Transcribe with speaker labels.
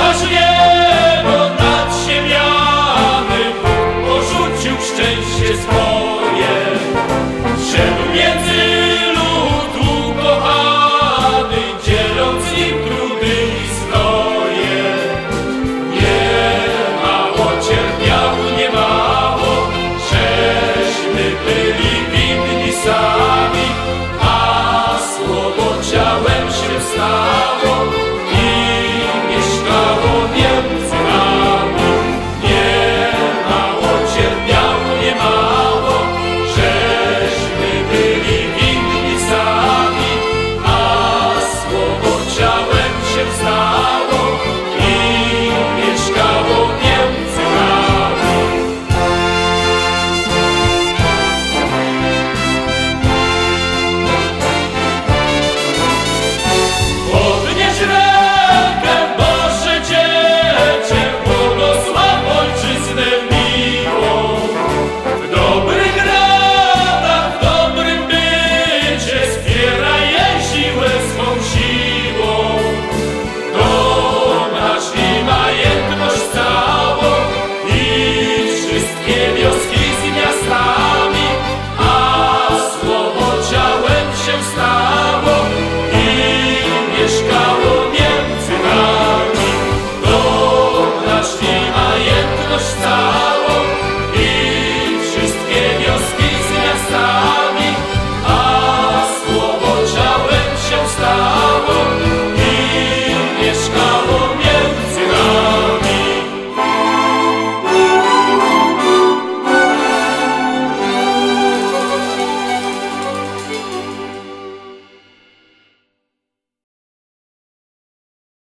Speaker 1: Nasz niebo nad ziemiami porzucił szczęście swoje. wioski